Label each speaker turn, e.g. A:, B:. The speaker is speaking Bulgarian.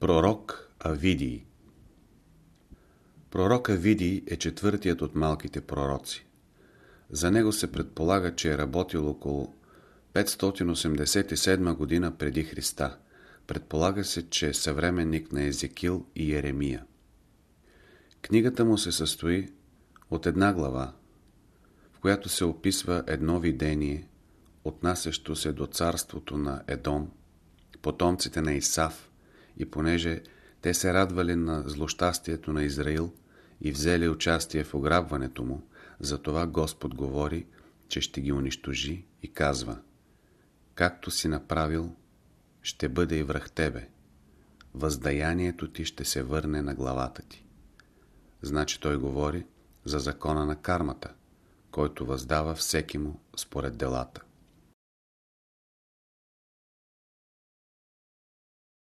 A: Пророк Авидий Пророк Авидий е четвъртият от малките пророци. За него се предполага, че е работил около 587 година преди Христа. Предполага се, че е съвременник на Езекил и Еремия. Книгата му се състои от една глава, в която се описва едно видение, отнасящо се до царството на Едом, потомците на Исав, и понеже те се радвали на злощастието на Израил и взели участие в ограбването му, затова Господ говори, че ще ги унищожи и казва Както си направил, ще бъде и връх тебе. Въздаянието ти ще се върне на главата ти. Значи той говори за закона на кармата, който въздава всеки му според делата.